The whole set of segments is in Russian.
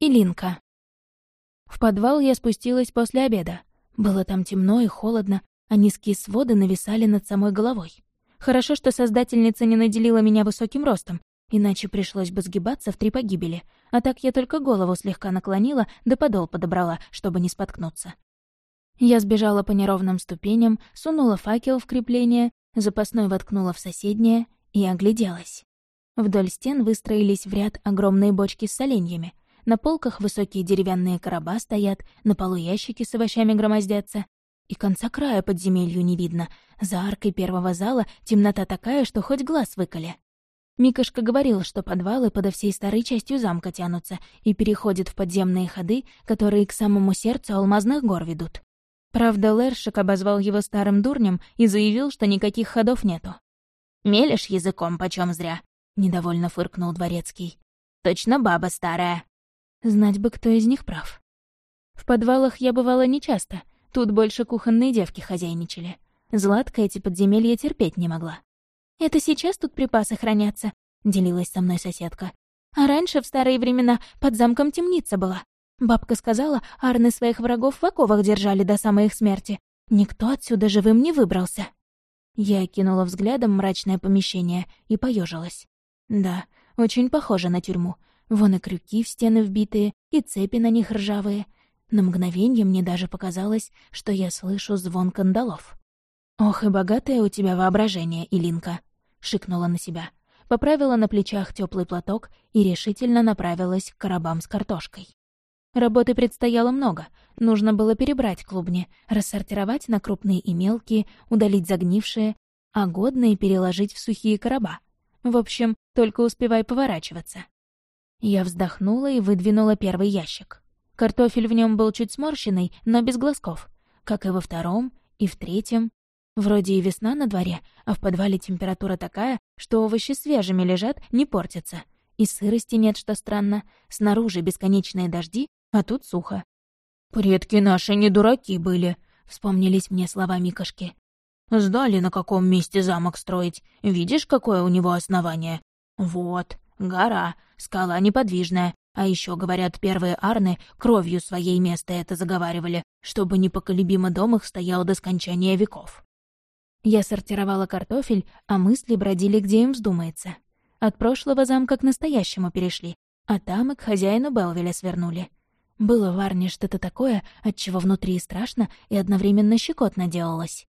Илинка. В подвал я спустилась после обеда. Было там темно и холодно, а низкие своды нависали над самой головой. Хорошо, что создательница не наделила меня высоким ростом, иначе пришлось бы сгибаться в три погибели, а так я только голову слегка наклонила, да подол подобрала, чтобы не споткнуться. Я сбежала по неровным ступеням, сунула факел в крепление, запасной воткнула в соседнее и огляделась. Вдоль стен выстроились в ряд огромные бочки с соленьями. На полках высокие деревянные короба стоят, на полу ящики с овощами громоздятся. И конца края подземелью не видно. За аркой первого зала темнота такая, что хоть глаз выколи. Микошка говорил, что подвалы подо всей старой частью замка тянутся и переходят в подземные ходы, которые к самому сердцу алмазных гор ведут. Правда, Лершик обозвал его старым дурнем и заявил, что никаких ходов нету. «Мелешь языком почем зря», — недовольно фыркнул дворецкий. «Точно баба старая». Знать бы, кто из них прав. В подвалах я бывала нечасто. Тут больше кухонные девки хозяйничали. Златка эти подземелья терпеть не могла. «Это сейчас тут припасы хранятся», — делилась со мной соседка. «А раньше, в старые времена, под замком темница была. Бабка сказала, арны своих врагов в оковах держали до самой их смерти. Никто отсюда живым не выбрался». Я кинула взглядом мрачное помещение и поежилась. Да, очень похоже на тюрьму. Вон и крюки в стены вбитые, и цепи на них ржавые. На мгновение мне даже показалось, что я слышу звон кандалов. «Ох, и богатое у тебя воображение, Илинка!» — шикнула на себя. Поправила на плечах теплый платок и решительно направилась к коробам с картошкой. Работы предстояло много. Нужно было перебрать клубни, рассортировать на крупные и мелкие, удалить загнившие, а годные переложить в сухие короба. В общем, только успевай поворачиваться. Я вздохнула и выдвинула первый ящик. Картофель в нем был чуть сморщенный, но без глазков, как и во втором, и в третьем. Вроде и весна на дворе, а в подвале температура такая, что овощи свежими лежат, не портятся. И сырости нет, что странно. Снаружи бесконечные дожди, а тут сухо. «Предки наши не дураки были», — вспомнились мне слова Микошки. «Сдали, на каком месте замок строить. Видишь, какое у него основание? Вот, Гора, скала неподвижная. А еще, говорят, первые арны кровью своей место это заговаривали, чтобы непоколебимо дом их стоял до скончания веков. Я сортировала картофель, а мысли бродили, где им вздумается. От прошлого замка к настоящему перешли, а там и к хозяину Белвеля свернули. Было в Арне что-то такое, от чего внутри страшно, и одновременно щекотно делалось.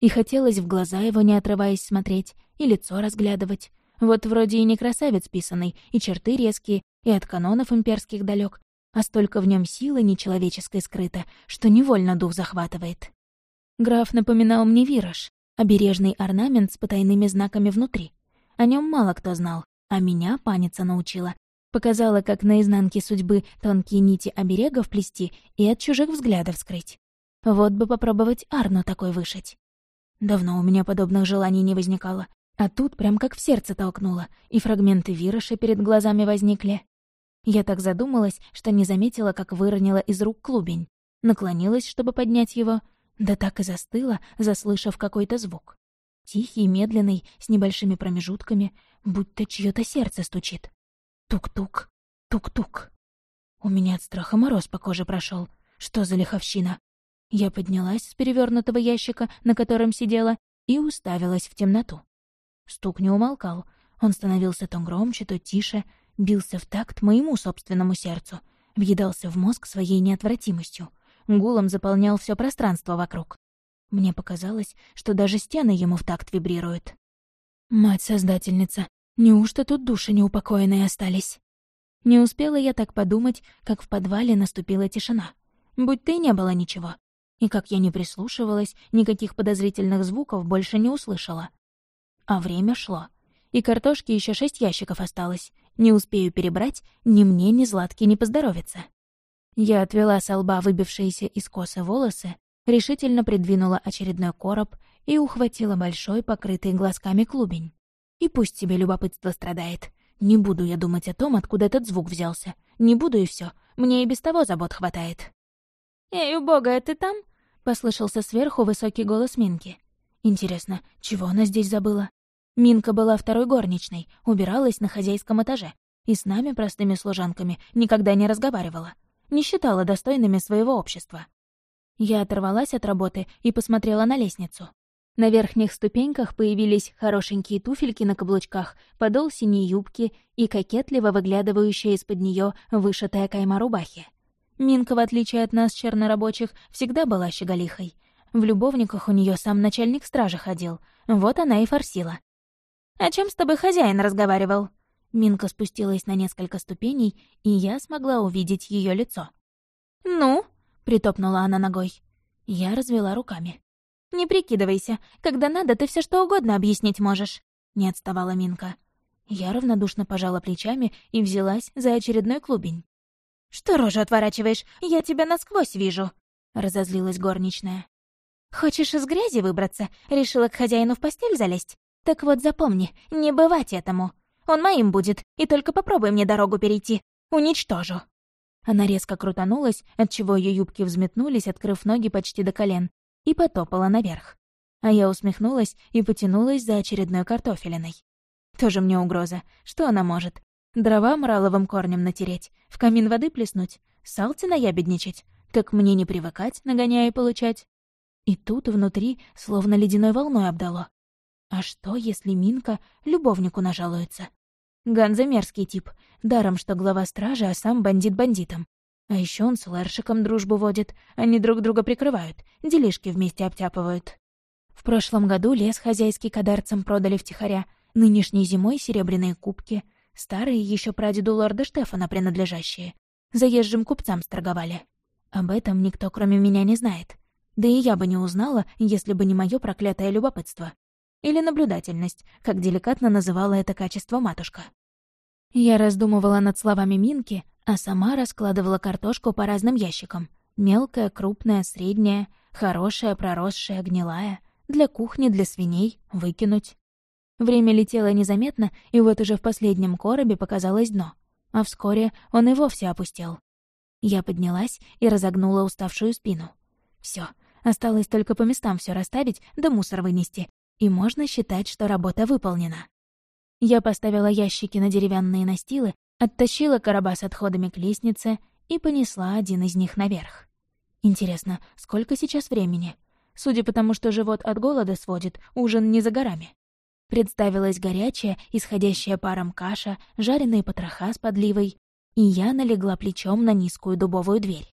И хотелось в глаза его, не отрываясь, смотреть, и лицо разглядывать, вот вроде и не красавец писанный, и черты резкие, и от канонов имперских далек, а столько в нем силы нечеловеческой скрыто, что невольно дух захватывает. Граф напоминал мне вираж, обережный орнамент с потайными знаками внутри. О нем мало кто знал, а меня паница научила. Показала, как на изнанке судьбы тонкие нити оберегов плести и от чужих взглядов скрыть. Вот бы попробовать Арну такой вышить. Давно у меня подобных желаний не возникало. А тут прям как в сердце толкнуло, и фрагменты вирыша перед глазами возникли. Я так задумалась, что не заметила, как выронила из рук клубень. Наклонилась, чтобы поднять его, да так и застыла, заслышав какой-то звук. Тихий, медленный, с небольшими промежутками, будто чьё то сердце стучит. Тук-тук, тук-тук. У меня от страха мороз по коже прошел. Что за лиховщина? Я поднялась с перевернутого ящика, на котором сидела, и уставилась в темноту. Стук не умолкал. Он становился то громче, то тише, бился в такт моему собственному сердцу, въедался в мозг своей неотвратимостью, гулом заполнял все пространство вокруг. Мне показалось, что даже стены ему в такт вибрируют. «Мать-создательница, неужто тут души неупокоенные остались?» Не успела я так подумать, как в подвале наступила тишина. Будь и не было ничего. И как я не прислушивалась, никаких подозрительных звуков больше не услышала. А время шло. И картошки еще шесть ящиков осталось. Не успею перебрать, ни мне, ни Златке не поздоровится. Я отвела со лба выбившиеся из косы волосы, решительно придвинула очередной короб и ухватила большой, покрытый глазками клубень. И пусть тебе любопытство страдает. Не буду я думать о том, откуда этот звук взялся. Не буду и все. Мне и без того забот хватает. «Эй, убогая, ты там?» — послышался сверху высокий голос Минки. Интересно, чего она здесь забыла? Минка была второй горничной, убиралась на хозяйском этаже. И с нами, простыми служанками, никогда не разговаривала. Не считала достойными своего общества. Я оторвалась от работы и посмотрела на лестницу. На верхних ступеньках появились хорошенькие туфельки на каблучках, подол синей юбки и кокетливо выглядывающая из-под нее вышитая кайма рубахи. Минка, в отличие от нас, чернорабочих, всегда была щеголихой. В любовниках у нее сам начальник стражи ходил. Вот она и форсила. «О чем с тобой хозяин разговаривал?» Минка спустилась на несколько ступеней, и я смогла увидеть ее лицо. «Ну?» — притопнула она ногой. Я развела руками. «Не прикидывайся. Когда надо, ты все что угодно объяснить можешь», — не отставала Минка. Я равнодушно пожала плечами и взялась за очередной клубень. «Что рожу отворачиваешь? Я тебя насквозь вижу», — разозлилась горничная. «Хочешь из грязи выбраться? Решила к хозяину в постель залезть? Так вот запомни, не бывать этому. Он моим будет, и только попробуй мне дорогу перейти. Уничтожу». Она резко крутанулась, отчего ее юбки взметнулись, открыв ноги почти до колен, и потопала наверх. А я усмехнулась и потянулась за очередной картофелиной. Тоже мне угроза. Что она может? Дрова мраловым корнем натереть, в камин воды плеснуть, салти наябедничать. Так мне не привыкать, нагоняя и получать. И тут внутри словно ледяной волной обдало. А что, если Минка любовнику нажалуется? Ганза мерзкий тип, даром что глава стражи, а сам бандит бандитом. А еще он с Лэршиком дружбу водит, они друг друга прикрывают, делишки вместе обтяпывают. В прошлом году лес хозяйский кадарцам продали втихаря, нынешней зимой серебряные кубки, старые еще прадеду лорда Штефана принадлежащие. Заезжим купцам сторговали. Об этом никто, кроме меня, не знает. Да и я бы не узнала, если бы не мое проклятое любопытство. Или наблюдательность, как деликатно называла это качество матушка. Я раздумывала над словами Минки, а сама раскладывала картошку по разным ящикам. Мелкая, крупная, средняя, хорошая, проросшая, гнилая. Для кухни, для свиней, выкинуть. Время летело незаметно, и вот уже в последнем коробе показалось дно. А вскоре он и вовсе опустел. Я поднялась и разогнула уставшую спину. Все, осталось только по местам все расставить да мусор вынести, и можно считать, что работа выполнена. Я поставила ящики на деревянные настилы, Оттащила короба с отходами к лестнице и понесла один из них наверх. Интересно, сколько сейчас времени? Судя по тому, что живот от голода сводит, ужин не за горами. Представилась горячая, исходящая паром каша, жареные потроха с подливой, и я налегла плечом на низкую дубовую дверь.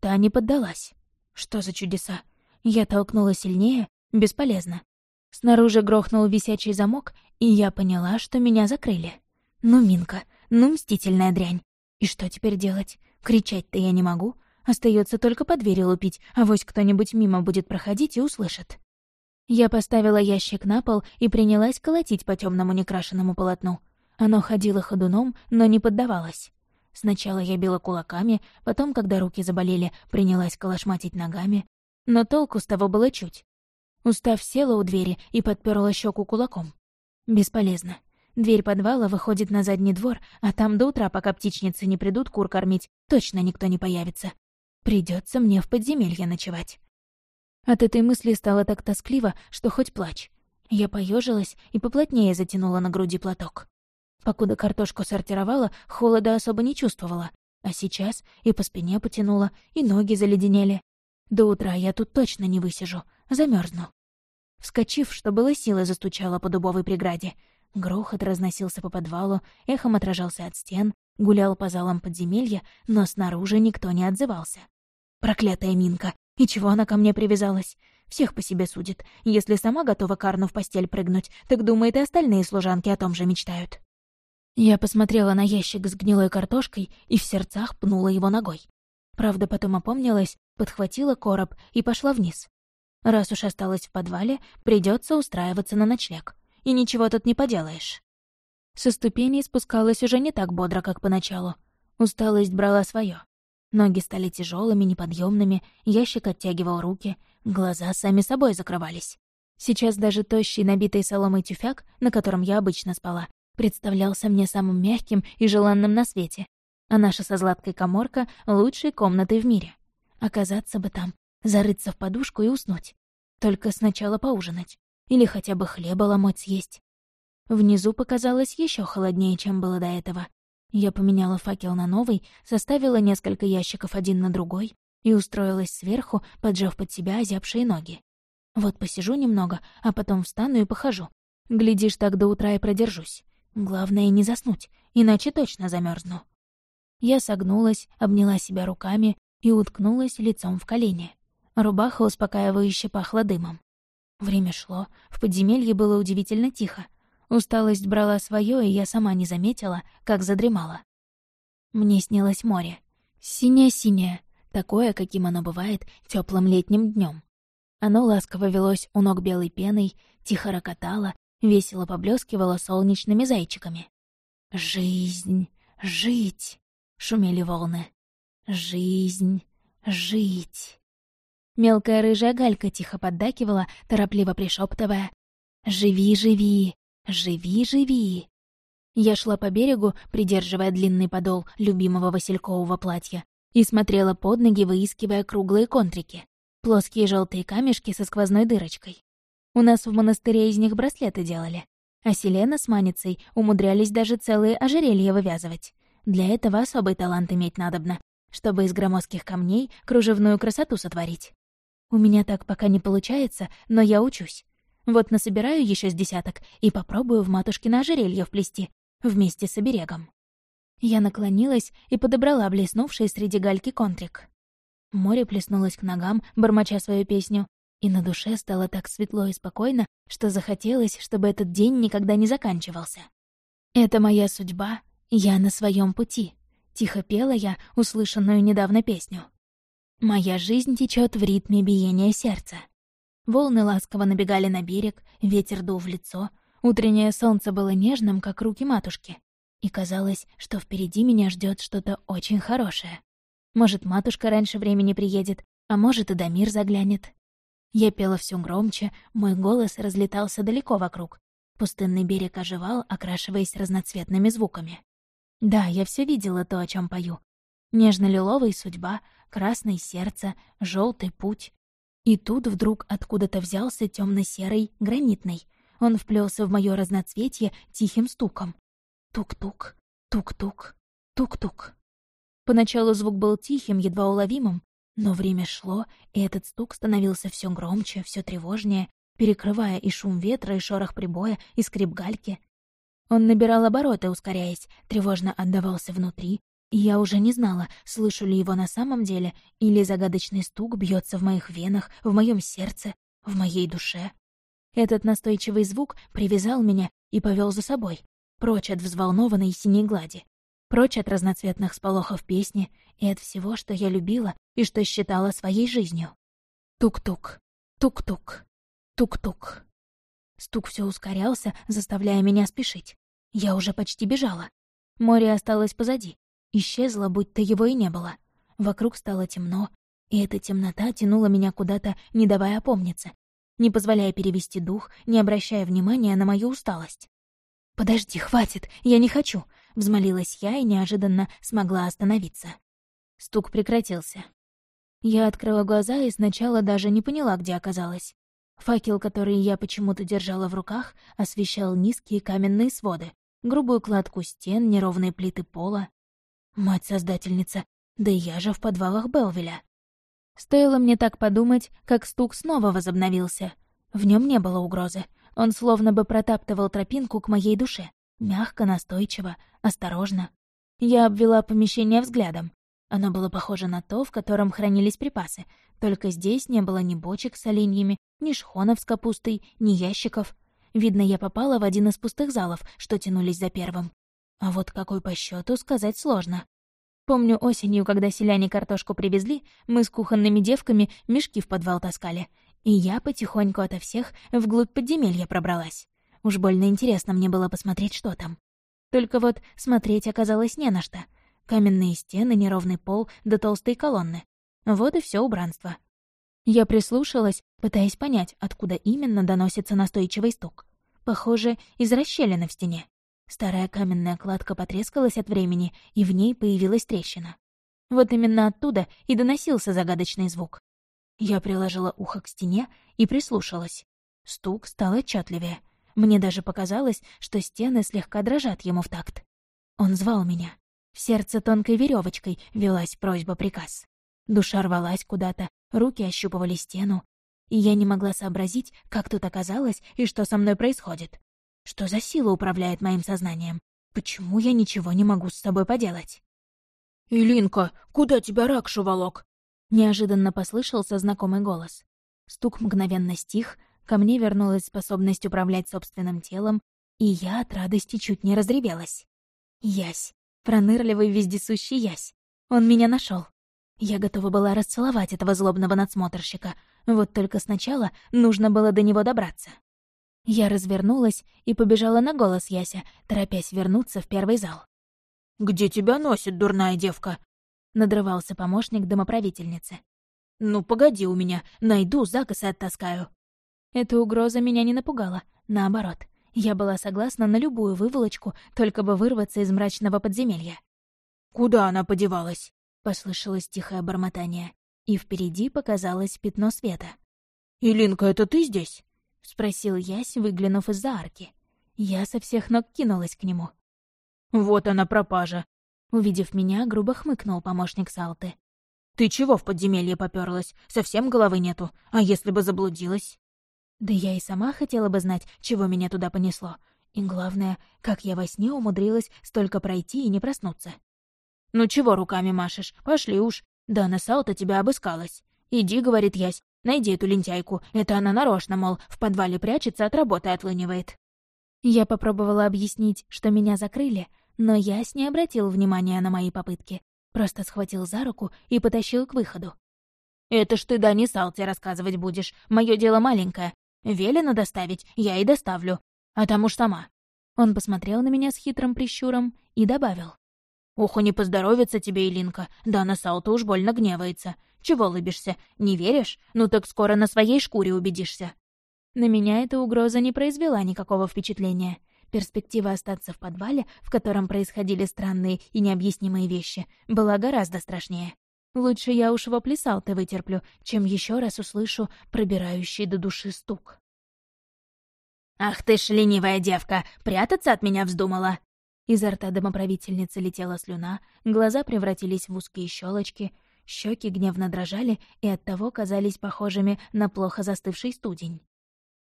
Та не поддалась. Что за чудеса? Я толкнула сильнее, бесполезно. Снаружи грохнул висячий замок, и я поняла, что меня закрыли. Ну, Минка, ну, мстительная дрянь. И что теперь делать? Кричать-то я не могу. Остается только по двери лупить, а вось кто-нибудь мимо будет проходить и услышит. Я поставила ящик на пол и принялась колотить по темному некрашенному полотну. Оно ходило ходуном, но не поддавалось. Сначала я била кулаками, потом, когда руки заболели, принялась колошматить ногами. Но толку с того было чуть. Устав села у двери и подперла щеку кулаком. Бесполезно. Дверь подвала выходит на задний двор, а там до утра, пока птичницы не придут кур кормить, точно никто не появится. Придется мне в подземелье ночевать. От этой мысли стало так тоскливо, что хоть плачь. Я поежилась и поплотнее затянула на груди платок. Покуда картошку сортировала, холода особо не чувствовала. А сейчас и по спине потянула, и ноги заледенели. До утра я тут точно не высижу, замерзну. Вскочив, что было силы, застучала по дубовой преграде. Грохот разносился по подвалу, эхом отражался от стен, гулял по залам подземелья, но снаружи никто не отзывался. Проклятая Минка! И чего она ко мне привязалась? Всех по себе судит. Если сама готова Карну в постель прыгнуть, так думает, и остальные служанки о том же мечтают. Я посмотрела на ящик с гнилой картошкой и в сердцах пнула его ногой. Правда, потом опомнилась, подхватила короб и пошла вниз. Раз уж осталась в подвале, придется устраиваться на ночлег и ничего тут не поделаешь. Со ступеней спускалась уже не так бодро, как поначалу. Усталость брала свое. Ноги стали тяжелыми, неподъемными, ящик оттягивал руки, глаза сами собой закрывались. Сейчас даже тощий, набитый соломой тюфяк, на котором я обычно спала, представлялся мне самым мягким и желанным на свете, а наша со Златкой коморка — лучшей комнатой в мире. Оказаться бы там, зарыться в подушку и уснуть. Только сначала поужинать. Или хотя бы хлеба ломоть съесть. Внизу показалось еще холоднее, чем было до этого. Я поменяла факел на новый, составила несколько ящиков один на другой и устроилась сверху, поджав под себя озябшие ноги. Вот посижу немного, а потом встану и похожу. Глядишь, так до утра и продержусь. Главное не заснуть, иначе точно замерзну. Я согнулась, обняла себя руками и уткнулась лицом в колени. Рубаха успокаивающе пахла дымом. Время шло, в подземелье было удивительно тихо. Усталость брала свое, и я сама не заметила, как задремала. Мне снилось море. Синее-синее, такое, каким оно бывает теплым летним днем. Оно ласково велось у ног белой пеной, тихо рокотало, весело поблескивало солнечными зайчиками. «Жизнь! Жить!» — шумели волны. «Жизнь! Жить!» Мелкая рыжая галька тихо поддакивала, торопливо пришептывая «Живи, живи! Живи, живи!» Я шла по берегу, придерживая длинный подол любимого василькового платья, и смотрела под ноги, выискивая круглые контрики. Плоские желтые камешки со сквозной дырочкой. У нас в монастыре из них браслеты делали. А Селена с Маницей умудрялись даже целые ожерелья вывязывать. Для этого особый талант иметь надобно, чтобы из громоздких камней кружевную красоту сотворить. У меня так пока не получается, но я учусь. Вот насобираю еще с десяток и попробую в матушкино ожерелье вплести, вместе с оберегом. Я наклонилась и подобрала блеснувший среди гальки контрик. Море плеснулось к ногам, бормоча свою песню, и на душе стало так светло и спокойно, что захотелось, чтобы этот день никогда не заканчивался. «Это моя судьба, я на своем пути», — тихо пела я услышанную недавно песню. «Моя жизнь течет в ритме биения сердца». Волны ласково набегали на берег, ветер дул в лицо, утреннее солнце было нежным, как руки матушки, и казалось, что впереди меня ждет что-то очень хорошее. Может, матушка раньше времени приедет, а может, и Дамир заглянет. Я пела все громче, мой голос разлетался далеко вокруг. Пустынный берег оживал, окрашиваясь разноцветными звуками. Да, я все видела то, о чем пою. Нежно-лиловый судьба, красный сердце, желтый путь. И тут вдруг откуда-то взялся темно серый гранитный. Он вплелся в мое разноцветье тихим стуком. Тук-тук, тук-тук, тук-тук. Поначалу звук был тихим, едва уловимым, но время шло, и этот стук становился все громче, все тревожнее, перекрывая и шум ветра, и шорох прибоя, и скрип гальки. Он набирал обороты, ускоряясь, тревожно отдавался внутри, я уже не знала, слышу ли его на самом деле, или загадочный стук бьется в моих венах, в моем сердце, в моей душе. Этот настойчивый звук привязал меня и повел за собой, прочь от взволнованной синей глади прочь от разноцветных сполохов песни и от всего, что я любила и что считала своей жизнью. Тук-тук, тук-тук, тук-тук. Стук все ускорялся, заставляя меня спешить. Я уже почти бежала. Море осталось позади. Исчезло, будто его и не было. Вокруг стало темно, и эта темнота тянула меня куда-то, не давая опомниться, не позволяя перевести дух, не обращая внимания на мою усталость. «Подожди, хватит, я не хочу!» — взмолилась я и неожиданно смогла остановиться. Стук прекратился. Я открыла глаза и сначала даже не поняла, где оказалась. Факел, который я почему-то держала в руках, освещал низкие каменные своды, грубую кладку стен, неровные плиты пола. Мать-создательница, да я же в подвалах Белвеля. Стоило мне так подумать, как стук снова возобновился. В нем не было угрозы. Он словно бы протаптывал тропинку к моей душе. Мягко, настойчиво, осторожно. Я обвела помещение взглядом. Оно было похоже на то, в котором хранились припасы, только здесь не было ни бочек с оленьями, ни шхонов с капустой, ни ящиков. Видно, я попала в один из пустых залов, что тянулись за первым. А вот какой по счету сказать сложно. Помню осенью, когда селяне картошку привезли, мы с кухонными девками мешки в подвал таскали, и я потихоньку ото всех вглубь подземелья пробралась. Уж больно интересно мне было посмотреть, что там. Только вот смотреть оказалось не на что. Каменные стены, неровный пол да толстые колонны. Вот и все убранство. Я прислушалась, пытаясь понять, откуда именно доносится настойчивый стук. Похоже, из расщелины в стене. Старая каменная кладка потрескалась от времени, и в ней появилась трещина. Вот именно оттуда и доносился загадочный звук. Я приложила ухо к стене и прислушалась. Стук стал отчетливее. Мне даже показалось, что стены слегка дрожат ему в такт. Он звал меня. В сердце тонкой веревочкой велась просьба-приказ. Душа рвалась куда-то, руки ощупывали стену, и я не могла сообразить, как тут оказалось и что со мной происходит. Что за сила управляет моим сознанием? Почему я ничего не могу с собой поделать? «Илинка, куда тебя рак волок?» Неожиданно послышался знакомый голос. Стук мгновенно стих, ко мне вернулась способность управлять собственным телом, и я от радости чуть не разревелась. Ясь, пронырливый вездесущий Ясь. Он меня нашел. Я готова была расцеловать этого злобного надсмотрщика, вот только сначала нужно было до него добраться. Я развернулась и побежала на голос Яся, торопясь вернуться в первый зал. «Где тебя носит, дурная девка?» — надрывался помощник домоправительницы. «Ну, погоди у меня, найду, закосы оттаскаю». Эта угроза меня не напугала, наоборот. Я была согласна на любую выволочку, только бы вырваться из мрачного подземелья. «Куда она подевалась?» — послышалось тихое бормотание, и впереди показалось пятно света. «Илинка, это ты здесь?» — спросил Ясь, выглянув из-за арки. Я со всех ног кинулась к нему. «Вот она пропажа!» Увидев меня, грубо хмыкнул помощник Салты. «Ты чего в подземелье попёрлась? Совсем головы нету. А если бы заблудилась?» Да я и сама хотела бы знать, чего меня туда понесло. И главное, как я во сне умудрилась столько пройти и не проснуться. «Ну чего руками машешь? Пошли уж. Дана Салта тебя обыскалась. Иди, — говорит Ясь, — найди эту лентяйку. Это она нарочно, мол, в подвале прячется, от работы отлынивает». Я попробовала объяснить, что меня закрыли, но Ясь не обратил внимания на мои попытки. Просто схватил за руку и потащил к выходу. «Это ж ты Дани Салте рассказывать будешь. Мое дело маленькое. Велено доставить, я и доставлю. А там уж сама». Он посмотрел на меня с хитрым прищуром и добавил. «Уху не поздоровится тебе, Илинка. Дана Салта уж больно гневается. Чего лыбишься? Не веришь? Ну так скоро на своей шкуре убедишься». На меня эта угроза не произвела никакого впечатления. Перспектива остаться в подвале, в котором происходили странные и необъяснимые вещи, была гораздо страшнее. Лучше я уж вопли Салты вытерплю, чем еще раз услышу пробирающий до души стук. «Ах ты ж ленивая девка! Прятаться от меня вздумала!» Изо рта домоправительницы летела слюна, глаза превратились в узкие щелочки, щеки гневно дрожали и оттого казались похожими на плохо застывший студень.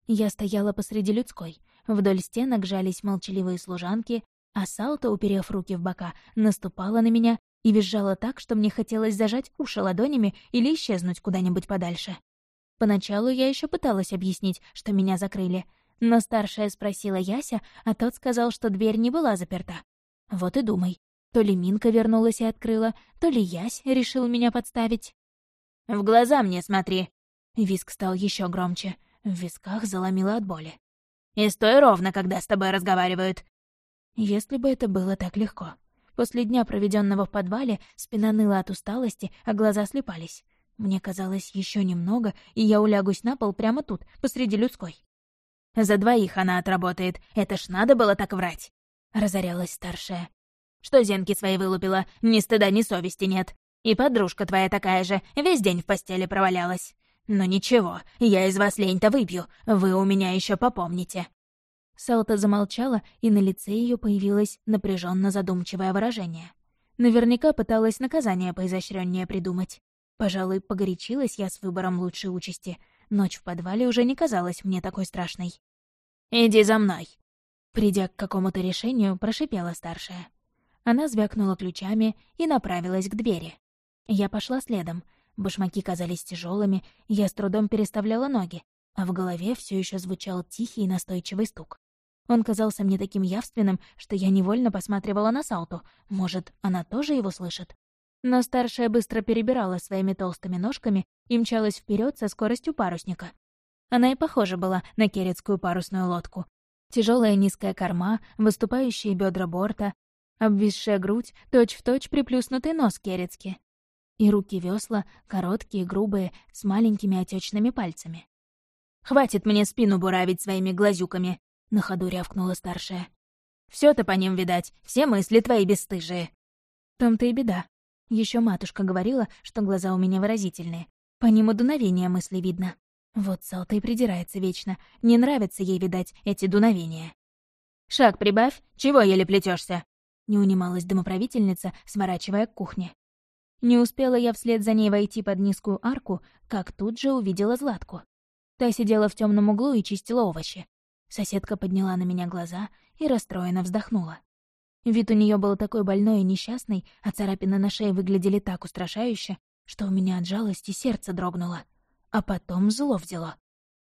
Я стояла посреди людской. Вдоль стенок жались молчаливые служанки, а Салта, уперев руки в бока, наступала на меня и визжала так, что мне хотелось зажать уши ладонями или исчезнуть куда-нибудь подальше. Поначалу я еще пыталась объяснить, что меня закрыли, но старшая спросила Яся, а тот сказал, что дверь не была заперта. Вот и думай, то ли Минка вернулась и открыла, то ли Ясь решил меня подставить. «В глаза мне смотри!» Виск стал еще громче. В висках заломило от боли. «И стой ровно, когда с тобой разговаривают!» Если бы это было так легко. После дня, проведенного в подвале, спина ныла от усталости, а глаза слепались. Мне казалось, еще немного, и я улягусь на пол прямо тут, посреди людской. «За двоих она отработает. Это ж надо было так врать!» — разорялась старшая. «Что зенки свои вылупила? Ни стыда, ни совести нет. И подружка твоя такая же, весь день в постели провалялась. Но ничего, я из вас лень-то выпью, вы у меня еще попомните». Салта замолчала, и на лице ее появилось напряженно задумчивое выражение. Наверняка пыталась наказание поизощреннее придумать. Пожалуй, погорячилась я с выбором лучшей участи. Ночь в подвале уже не казалась мне такой страшной. «Иди за мной!» Придя к какому-то решению, прошипела старшая. Она звякнула ключами и направилась к двери. Я пошла следом. Башмаки казались тяжелыми, я с трудом переставляла ноги, а в голове все еще звучал тихий и настойчивый стук. Он казался мне таким явственным, что я невольно посматривала на Салту. Может, она тоже его слышит? Но старшая быстро перебирала своими толстыми ножками и мчалась вперед со скоростью парусника. Она и похожа была на керецкую парусную лодку. Тяжелая низкая корма, выступающие бедра борта, обвисшая грудь, точь-в-точь приплюснутый нос керецки. И руки весла короткие, грубые, с маленькими отечными пальцами. «Хватит мне спину буравить своими глазюками!» — на ходу рявкнула старшая. все то по ним видать, все мысли твои бесстыжие». В том-то и беда. Еще матушка говорила, что глаза у меня выразительные. По ним и дуновения мысли видно. Вот Салта и придирается вечно. Не нравится ей, видать, эти дуновения. «Шаг прибавь, чего еле плетешься? Не унималась домоправительница, сворачивая к кухне. Не успела я вслед за ней войти под низкую арку, как тут же увидела Златку. Та сидела в темном углу и чистила овощи. Соседка подняла на меня глаза и расстроенно вздохнула. Вид у нее был такой больной и несчастный, а царапины на шее выглядели так устрашающе, что у меня от жалости сердце дрогнуло. А потом зло взяло.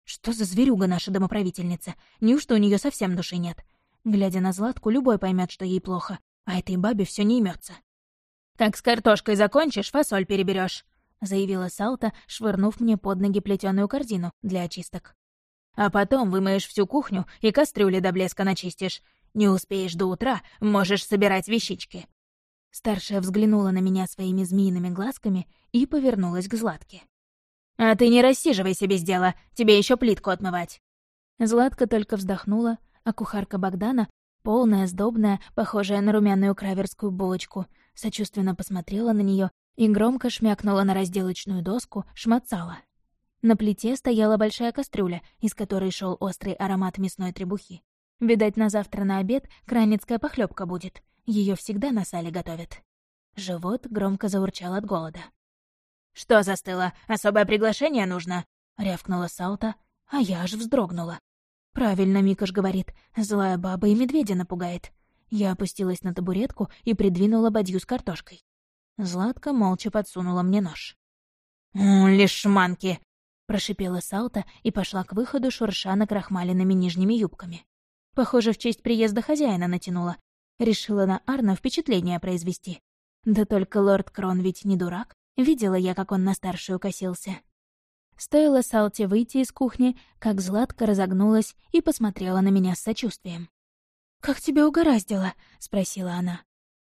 Что за зверюга наша домоправительница? Неужто у нее совсем души нет? Глядя на Златку, любой поймет, что ей плохо, а этой бабе все не имется. «Как с картошкой закончишь, фасоль переберешь, заявила Салта, швырнув мне под ноги плетеную корзину для очисток. «А потом вымоешь всю кухню и кастрюли до блеска начистишь. Не успеешь до утра, можешь собирать вещички». Старшая взглянула на меня своими змеиными глазками и повернулась к Златке. «А ты не рассиживайся без дела, тебе еще плитку отмывать». Златка только вздохнула, а кухарка Богдана, полная, сдобная, похожая на румяную краверскую булочку, сочувственно посмотрела на нее и громко шмякнула на разделочную доску, шматцала. На плите стояла большая кастрюля, из которой шел острый аромат мясной требухи. Видать, на завтра на обед кранецкая похлебка будет. Ее всегда на сале готовят. Живот громко заурчал от голода. «Что застыло? Особое приглашение нужно?» — рявкнула Салта, а я аж вздрогнула. Правильно Микаш говорит, злая баба и медведя напугает. Я опустилась на табуретку и придвинула бадью с картошкой. Златка молча подсунула мне нож. «Лишманки!» — прошипела Салта и пошла к выходу, шурша накрахмаленными нижними юбками. Похоже, в честь приезда хозяина натянула. Решила на Арна впечатление произвести. Да только лорд Крон ведь не дурак. Видела я, как он на старшую косился. Стоило Салте выйти из кухни, как Златка разогнулась и посмотрела на меня с сочувствием. «Как тебя угораздило?» — спросила она.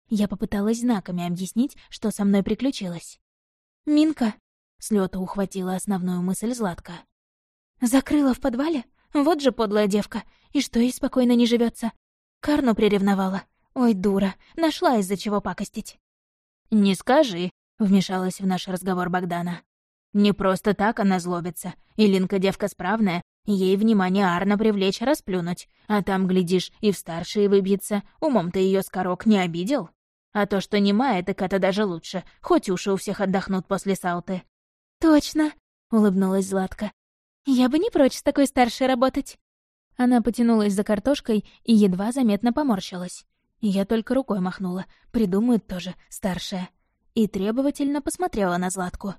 Я попыталась знаками объяснить, что со мной приключилось. «Минка!» — с лёта ухватила основную мысль Златка. «Закрыла в подвале? Вот же подлая девка! И что ей спокойно не живется? Карну приревновала. Ой, дура, нашла из-за чего пакостить». «Не скажи», — вмешалась в наш разговор Богдана. «Не просто так она злобится. Илинка девка справная, ей внимание Арна привлечь, расплюнуть. А там, глядишь, и в старшие выбьется. Умом-то ее скорок не обидел. А то, что немая, так это даже лучше. Хоть уши у всех отдохнут после салты». «Точно», — улыбнулась Златка. «Я бы не прочь с такой старшей работать». Она потянулась за картошкой и едва заметно поморщилась. Я только рукой махнула. Придумают тоже, старшая и требовательно посмотрела на Златку.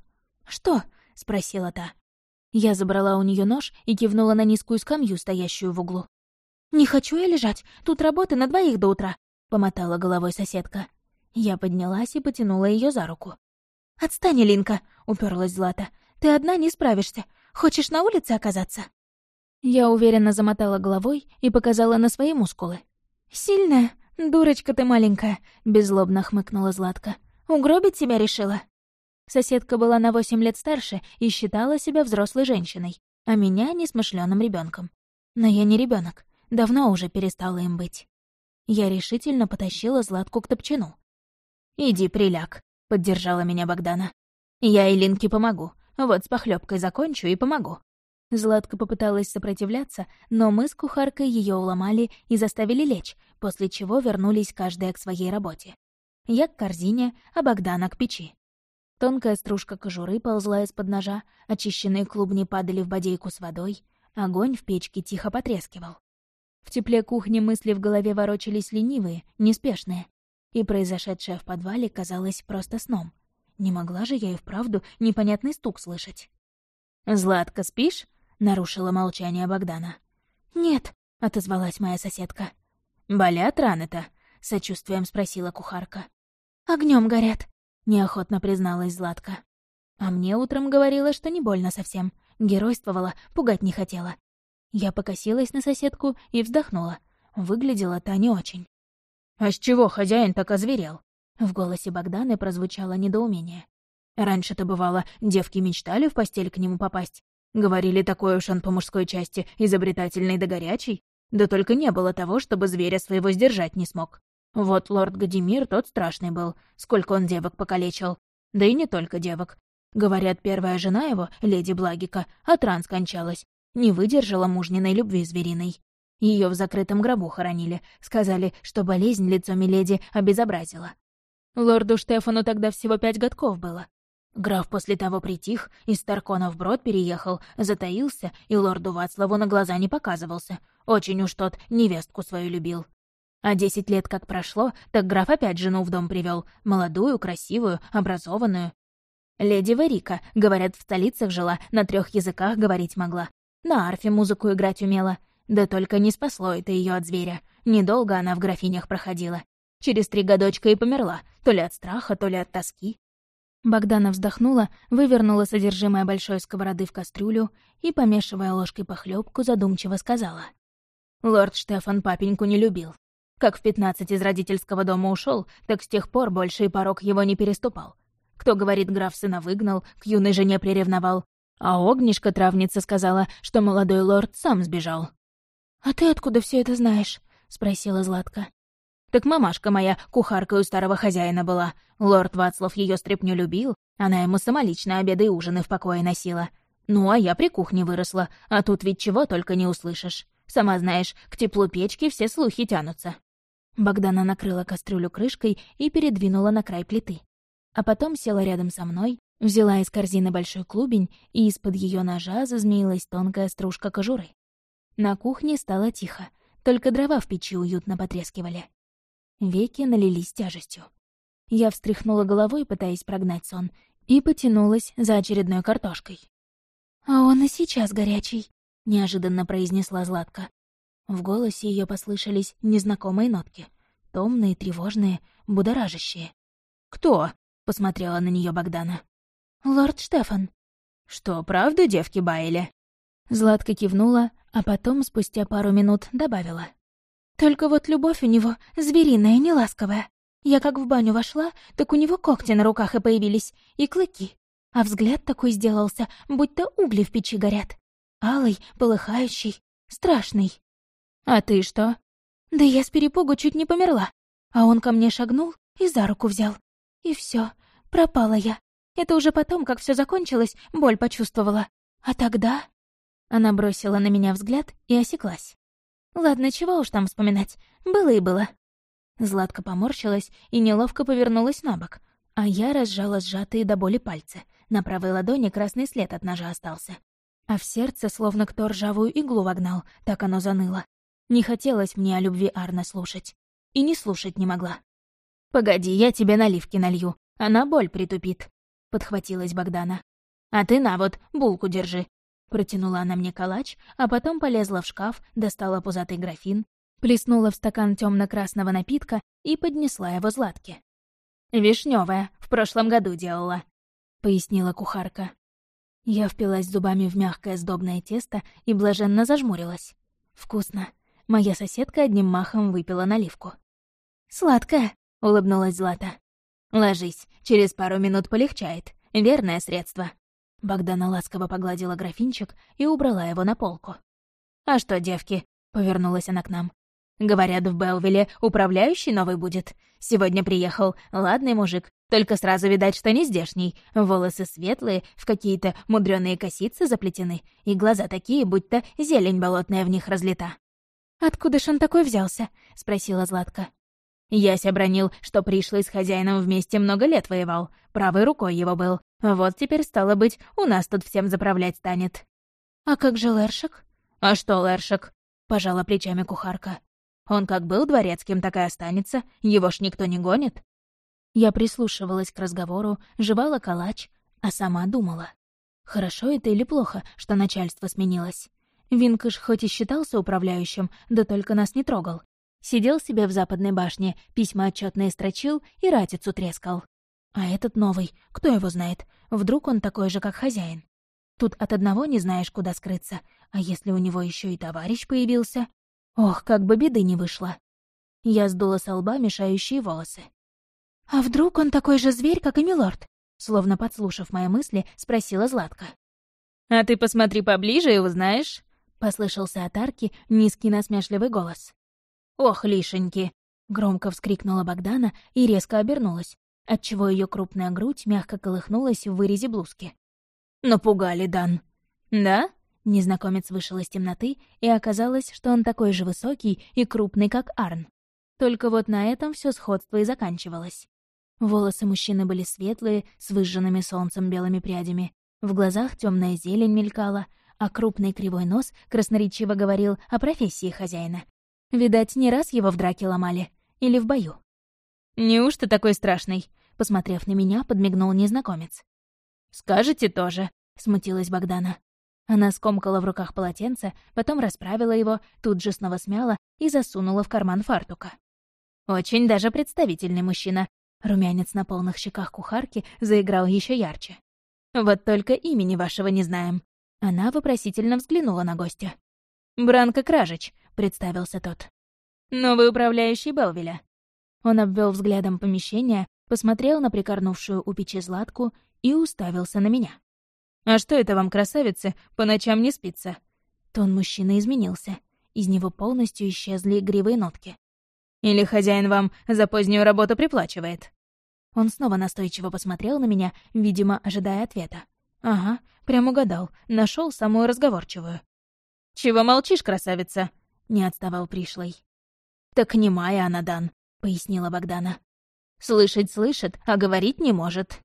«Что?» — спросила та. Я забрала у нее нож и кивнула на низкую скамью, стоящую в углу. «Не хочу я лежать, тут работы на двоих до утра», — помотала головой соседка. Я поднялась и потянула ее за руку. «Отстань, Линка!» — уперлась Злата. «Ты одна не справишься. Хочешь на улице оказаться?» Я уверенно замотала головой и показала на свои мускулы. «Сильная? Дурочка ты маленькая!» — беззлобно хмыкнула Златка. Угробить себя решила?» Соседка была на восемь лет старше и считала себя взрослой женщиной, а меня — несмышленым ребенком. Но я не ребенок, давно уже перестала им быть. Я решительно потащила Златку к топчину. «Иди, приляг», — поддержала меня Богдана. «Я Илинке помогу. Вот с похлебкой закончу и помогу». Златка попыталась сопротивляться, но мы с кухаркой ее уломали и заставили лечь, после чего вернулись каждая к своей работе. Я к корзине, а Богдана к печи. Тонкая стружка кожуры ползла из-под ножа, очищенные клубни падали в бодейку с водой, огонь в печке тихо потрескивал. В тепле кухни мысли в голове ворочались ленивые, неспешные, и произошедшее в подвале казалось просто сном. Не могла же я и вправду непонятный стук слышать. «Златка, спишь?» — нарушила молчание Богдана. «Нет», — отозвалась моя соседка. «Болят раны-то?» — сочувствием спросила кухарка. Огнем горят», — неохотно призналась Златка. А мне утром говорила, что не больно совсем. Геройствовала, пугать не хотела. Я покосилась на соседку и вздохнула. Выглядела та не очень. «А с чего хозяин так озверел?» В голосе Богданы прозвучало недоумение. «Раньше-то бывало, девки мечтали в постель к нему попасть. Говорили, такой уж он по мужской части, изобретательный да горячий. Да только не было того, чтобы зверя своего сдержать не смог. Вот лорд Гадимир тот страшный был, сколько он девок покалечил. Да и не только девок. Говорят, первая жена его, леди Благика, от ран скончалась. Не выдержала мужниной любви звериной. Ее в закрытом гробу хоронили. Сказали, что болезнь лицо Миледи обезобразила. Лорду Штефану тогда всего пять годков было. Граф после того притих, из Таркона в Брод переехал, затаился и лорду Вацлаву на глаза не показывался. Очень уж тот невестку свою любил. А десять лет как прошло, так граф опять жену в дом привел, молодую, красивую, образованную. Леди Варика, говорят, в столицах жила, на трех языках говорить могла. На арфе музыку играть умела. Да только не спасло это ее от зверя. Недолго она в графинях проходила. Через три годочка и померла, то ли от страха, то ли от тоски. Богдана вздохнула, вывернула содержимое большой сковороды в кастрюлю и, помешивая ложкой похлебку, задумчиво сказала. «Лорд Штефан папеньку не любил. Как в пятнадцать из родительского дома ушел, так с тех пор больше и порог его не переступал. Кто говорит, граф сына выгнал, к юной жене приревновал. А огнишка травница сказала, что молодой лорд сам сбежал. «А ты откуда все это знаешь?» — спросила Златка. Так мамашка моя кухаркой у старого хозяина была. Лорд Вацлав ее стряпню любил, она ему самолично обеды и ужины в покое носила. Ну, а я при кухне выросла, а тут ведь чего только не услышишь. Сама знаешь, к теплу печки все слухи тянутся». Богдана накрыла кастрюлю крышкой и передвинула на край плиты. А потом села рядом со мной, взяла из корзины большой клубень, и из-под ее ножа зазмеилась тонкая стружка кожуры. На кухне стало тихо, только дрова в печи уютно потрескивали. Веки налились тяжестью. Я встряхнула головой, пытаясь прогнать сон, и потянулась за очередной картошкой. «А он и сейчас горячий», — неожиданно произнесла Златка. В голосе ее послышались незнакомые нотки. Томные, тревожные, будоражащие. «Кто?» — посмотрела на нее Богдана. «Лорд Штефан». «Что, правду девки баяли?» Златка кивнула, а потом, спустя пару минут, добавила. Только вот любовь у него звериная, неласковая. Я как в баню вошла, так у него когти на руках и появились, и клыки. А взгляд такой сделался, будто угли в печи горят. Алый, полыхающий, страшный. «А ты что?» «Да я с перепугу чуть не померла. А он ко мне шагнул и за руку взял. И все, пропала я. Это уже потом, как все закончилось, боль почувствовала. А тогда...» Она бросила на меня взгляд и осеклась. Ладно, чего уж там вспоминать. Было и было. Златка поморщилась и неловко повернулась на бок, а я разжала сжатые до боли пальцы. На правой ладони красный след от ножа остался. А в сердце словно кто ржавую иглу вогнал, так оно заныло. Не хотелось мне о любви Арна слушать. И не слушать не могла. «Погоди, я тебе наливки налью. Она боль притупит», — подхватилась Богдана. «А ты на вот, булку держи. Протянула она мне калач, а потом полезла в шкаф, достала пузатый графин, плеснула в стакан темно красного напитка и поднесла его Златке. «Вишневая, в прошлом году делала», — пояснила кухарка. Я впилась зубами в мягкое сдобное тесто и блаженно зажмурилась. «Вкусно». Моя соседка одним махом выпила наливку. «Сладкая», — улыбнулась Злата. «Ложись, через пару минут полегчает. Верное средство», Богдана ласково погладила графинчик и убрала его на полку. «А что, девки?» — повернулась она к нам. «Говорят, в Белвилле управляющий новый будет. Сегодня приехал, ладный мужик, только сразу видать, что не здешний. Волосы светлые, в какие-то мудреные косицы заплетены, и глаза такие, будто зелень болотная в них разлита». «Откуда ж он такой взялся?» — спросила Златка. Ясь обронил, что пришлый с хозяином вместе много лет воевал, правой рукой его был. Вот теперь, стало быть, у нас тут всем заправлять станет». «А как же Лершик?» «А что Лершик?» — пожала плечами кухарка. «Он как был дворецким, так и останется. Его ж никто не гонит». Я прислушивалась к разговору, жевала калач, а сама думала. Хорошо это или плохо, что начальство сменилось? Винкаш хоть и считался управляющим, да только нас не трогал. Сидел себе в западной башне, письма отчетные строчил и ратицу трескал. А этот новый, кто его знает? Вдруг он такой же, как хозяин? Тут от одного не знаешь, куда скрыться, а если у него еще и товарищ появился? Ох, как бы беды не вышло. Я сдула со лба мешающие волосы. «А вдруг он такой же зверь, как и Милорд?» Словно подслушав мои мысли, спросила Златка. «А ты посмотри поближе и узнаешь», — послышался от арки низкий насмешливый голос. «Ох, лишеньки!» — громко вскрикнула Богдана и резко обернулась, отчего ее крупная грудь мягко колыхнулась в вырезе блузки. «Напугали, Дан». «Да?» — Незнакомец вышел из темноты, и оказалось, что он такой же высокий и крупный, как Арн. Только вот на этом все сходство и заканчивалось. Волосы мужчины были светлые, с выжженными солнцем белыми прядями. В глазах темная зелень мелькала, а крупный кривой нос красноречиво говорил о профессии хозяина. Видать, не раз его в драке ломали. Или в бою. «Неужто такой страшный?» Посмотрев на меня, подмигнул незнакомец. «Скажете тоже», — смутилась Богдана. Она скомкала в руках полотенце, потом расправила его, тут же снова смяла и засунула в карман фартука. «Очень даже представительный мужчина». Румянец на полных щеках кухарки заиграл еще ярче. «Вот только имени вашего не знаем». Она вопросительно взглянула на гостя. «Бранко Кражич», — представился тот. «Новый управляющий Белвеля». Он обвел взглядом помещение, посмотрел на прикорнувшую у печи Златку и уставился на меня. «А что это вам, красавицы, по ночам не спится?» Тон мужчины изменился. Из него полностью исчезли игривые нотки. «Или хозяин вам за позднюю работу приплачивает?» Он снова настойчиво посмотрел на меня, видимо, ожидая ответа. «Ага, прям угадал, нашел самую разговорчивую». «Чего молчишь, красавица?» — не отставал пришлый. «Так не моя она, Дан», — пояснила Богдана. «Слышать слышит, а говорить не может».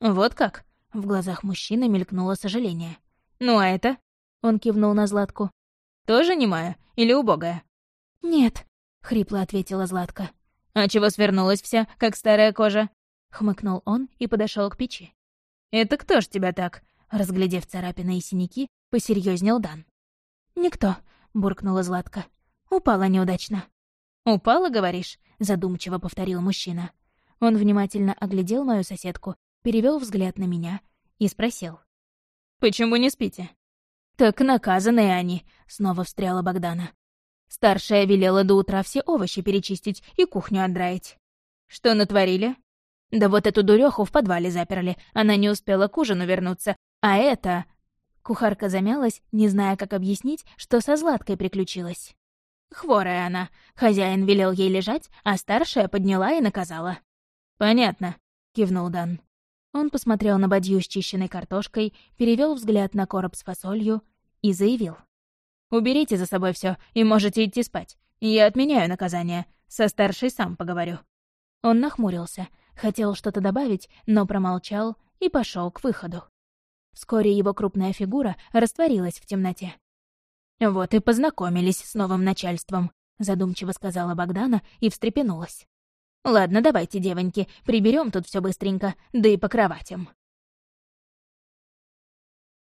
«Вот как?» В глазах мужчины мелькнуло сожаление. «Ну а это?» — он кивнул на Златку. «Тоже немая или убогая?» «Нет», — хрипло ответила Златка. «А чего свернулась вся, как старая кожа?» — хмыкнул он и подошел к печи. «Это кто ж тебя так?» — разглядев царапины и синяки, посерьезнел Дан. «Никто», — буркнула Златка. «Упала неудачно». «Упала, говоришь?» — задумчиво повторил мужчина. Он внимательно оглядел мою соседку перевел взгляд на меня и спросил. «Почему не спите?» «Так наказанные они», — снова встряла Богдана. Старшая велела до утра все овощи перечистить и кухню отдраить. «Что натворили?» «Да вот эту дуреху в подвале заперли, она не успела к ужину вернуться, а это...» Кухарка замялась, не зная, как объяснить, что со Златкой приключилось. Хворая она. Хозяин велел ей лежать, а старшая подняла и наказала. «Понятно», — кивнул Дан. Он посмотрел на бадью с чищенной картошкой, перевел взгляд на короб с фасолью и заявил. «Уберите за собой все и можете идти спать. Я отменяю наказание. Со старшей сам поговорю». Он нахмурился, хотел что-то добавить, но промолчал и пошел к выходу. Вскоре его крупная фигура растворилась в темноте. «Вот и познакомились с новым начальством», — задумчиво сказала Богдана и встрепенулась. Ладно, давайте, девоньки, приберем тут все быстренько, да и по кроватям.